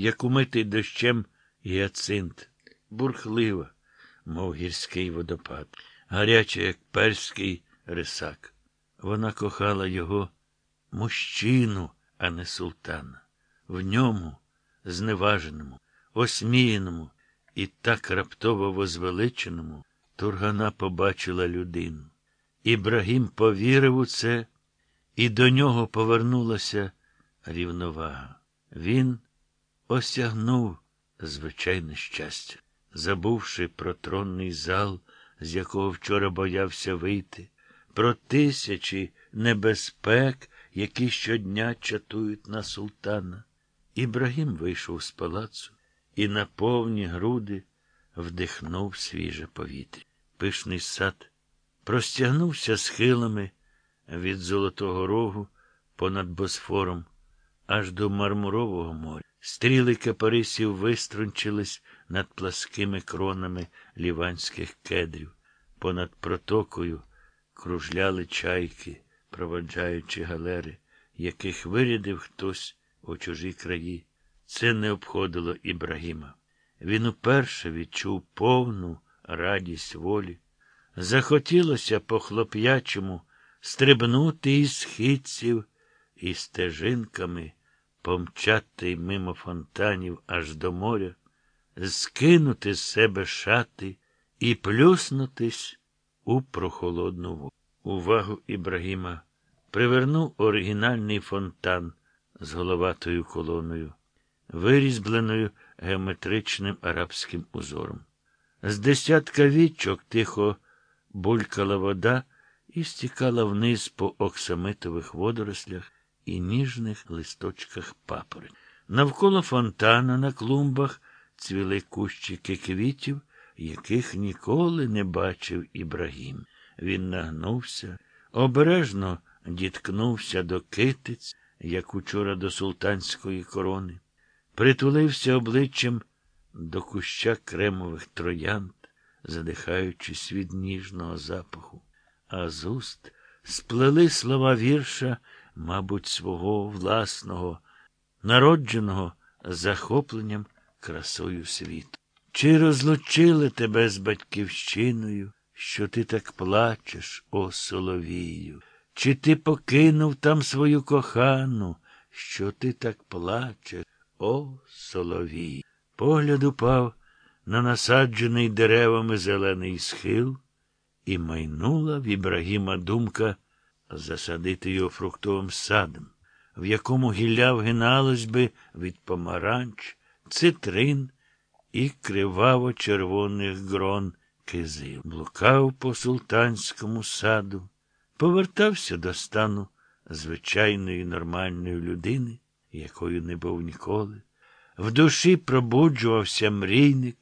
як умитий дощем гіацинт, бурхлива, мов гірський водопад, гаряча, як перський рисак. Вона кохала його мужчину, а не султана. В ньому, зневаженому, осміяному і так раптово возвеличеному, Тургана побачила людину. Ібрагім повірив у це, і до нього повернулася рівновага. Він осягнув звичайне щастя, забувши про тронний зал, з якого вчора боявся вийти, про тисячі небезпек, які щодня чатують на султана. Ібрагім вийшов з палацу і на повні груди вдихнув свіже повітря. Пишний сад простягнувся схилами від Золотого Рогу понад Босфором аж до Мармурового моря. Стріли капарисів виструнчились над пласкими кронами ліванських кедрів. Понад протокою кружляли чайки, проводжаючи галери, яких вирядив хтось у чужі краї. Це не обходило Ібрагіма. Він уперше відчув повну радість волі. Захотілося по хлоп'ячому стрибнути із східців і стежинками помчати мимо фонтанів аж до моря, скинути з себе шати і плюснутись у прохолодну воду. Увагу Ібрагіма привернув оригінальний фонтан з головатою колоною, вирізбленою геометричним арабським узором. З десятка вічок тихо булькала вода і стікала вниз по оксамитових водорослях і ніжних листочках папороть. Навколо фонтана на клумбах цвіли кущики квітів, яких ніколи не бачив Ібрагім. Він нагнувся, обережно діткнувся до китиць, як учора до султанської корони, притулився обличчям до куща кремових троянд, задихаючись від ніжного запаху, а з уст сплели слова вірша, мабуть, свого власного, народженого захопленням красою світу. Чи розлучили тебе з батьківщиною, що ти так плачеш, о соловію? Чи ти покинув там свою кохану, що ти так плачеш, о соловій? Погляд упав на насаджений деревами зелений схил, і майнула в Ібрагіма думка засадити його фруктовим садом, в якому гілля вгиналось би від помаранч, цитрин і криваво червоних грон кизил. Блукав по султанському саду, повертався до стану звичайної нормальної людини, якою не був ніколи. В душі пробуджувався мрійник,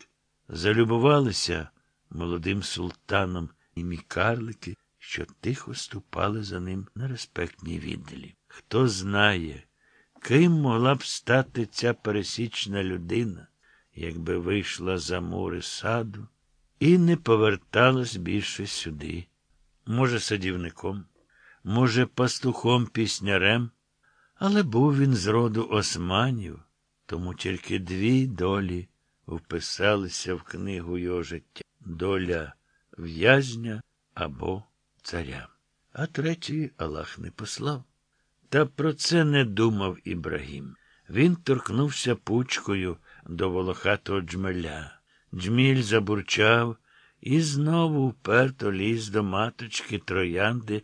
залюбувалися молодим султаном і мікарлики, що тихо ступали за ним на респектній віддалі. Хто знає, ким могла б стати ця пересічна людина, якби вийшла за море саду і не поверталась більше сюди. Може, садівником, може, пастухом піснярем, але був він з роду османів, тому тільки дві долі вписалися в книгу його життя доля в'язня або царя. А третій Аллах не послав. Та про це не думав Ібрагім. Він торкнувся пучкою до волохатого джмеля. Джміль забурчав і знову вперто ліз до маточки троянди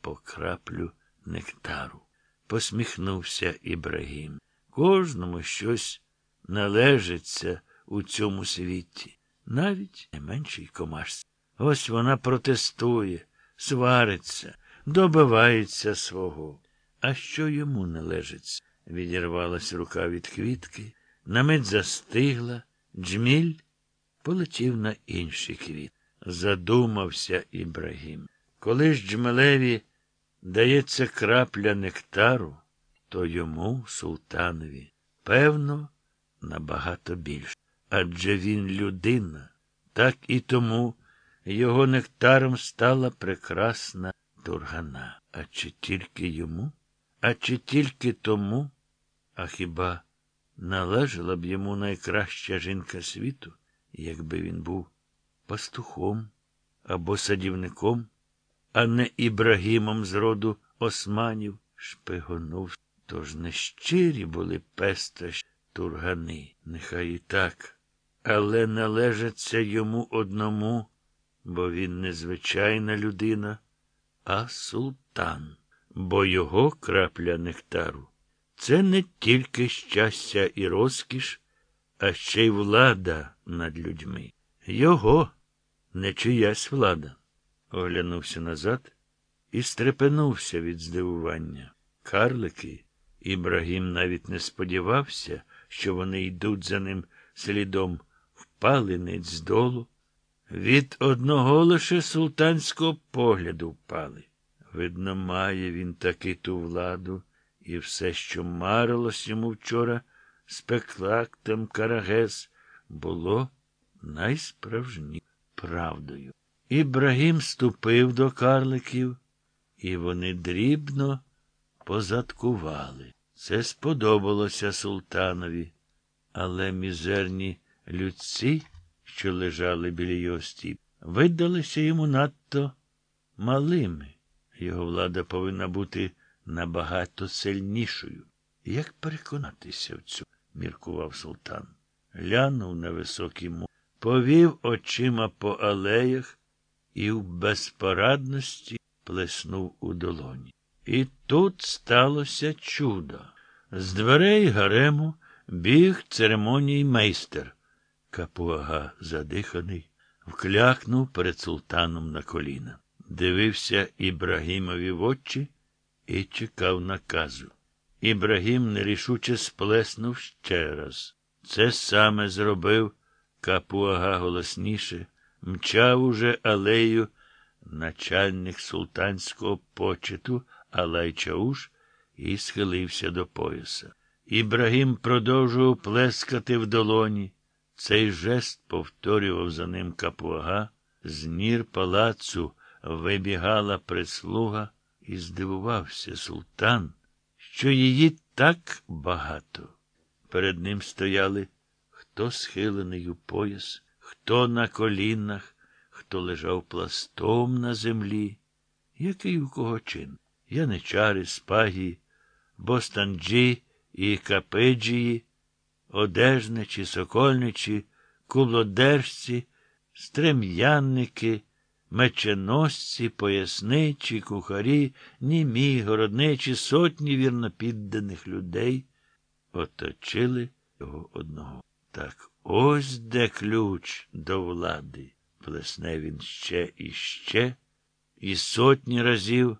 по краплю нектару. Посміхнувся Ібрагім. Кожному щось належиться у цьому світі, навіть найменшій комашці. Ось вона протестує, свариться, добивається свого. А що йому належиться? Відірвалась рука від квітки, на мить застигла, джміль полетів на інший квіт. Задумався Ібрагім. Коли ж джмелеві дається крапля нектару, то йому, султанові, певно, набагато більше. Адже він людина, так і тому його нектаром стала прекрасна тургана. А чи тільки йому? А чи тільки тому? А хіба належала б йому найкраща жінка світу, якби він був пастухом або садівником, а не Ібрагімом з роду османів, шпигонув. Тож нещирі були песта тургани, нехай і так, але належаться йому одному, бо він не звичайна людина, а султан, бо його крапля нектару це не тільки щастя і розкіш, а ще й влада над людьми. Його не чиясь влада. Оглянувся назад і стрепенувся від здивування. Карлики, Ібрагім навіть не сподівався, що вони йдуть за ним слідом, впали ниць з долу. Від одного лише султанського погляду впали. Видно, має він таки ту владу, і все, що марилось йому вчора спектаклем Карагес, було найсправжні правдою. Ібрагім ступив до карликів, і вони дрібно позадкували. Це сподобалося султанові, але мізерні людці, що лежали біля його стіп, видалися йому надто малими. Його влада повинна бути набагато сильнішою. Як переконатися в цьому? міркував султан. Глянув на високий мур, повів очима по алеях і в безпорадності плеснув у долоні. І тут сталося чудо. З дверей гарему біг церемоній майстер. Капуага, задиханий, вклякнув перед султаном на коліна. Дивився Ібрагімові в очі і чекав наказу. Ібрагім нерішуче сплеснув ще раз. Це саме зробив капуага голосніше, мчав уже алею начальник султанського почету Алай-Чауш і схилився до пояса. Ібрагім продовжував плескати в долоні. Цей жест повторював за ним капуага. З нір палацу вибігала прислуга і здивувався султан, що її так багато. Перед ним стояли хто схилений у пояс, хто на колінах, хто лежав пластом на землі, який у кого чин. Яничари, спагі, бостанджі і капеджії, одежничі, сокольничі, кулодержці, стрем'янники, меченосці, поясничі, кухарі, німі, городничі, сотні вірнопідданих людей оточили його одного. Так ось де ключ до влади. Плесне він ще і ще, і сотні разів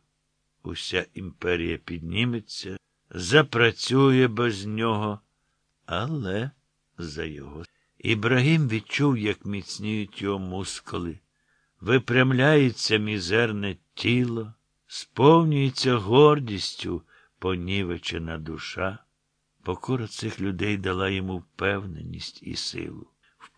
уся імперія підніметься, запрацює без нього, але за його. Ібрагім відчув, як міцніють його мускули, випрямляється мізерне тіло, сповнюється гордістю понівечена душа. Покора цих людей дала йому впевненість і силу.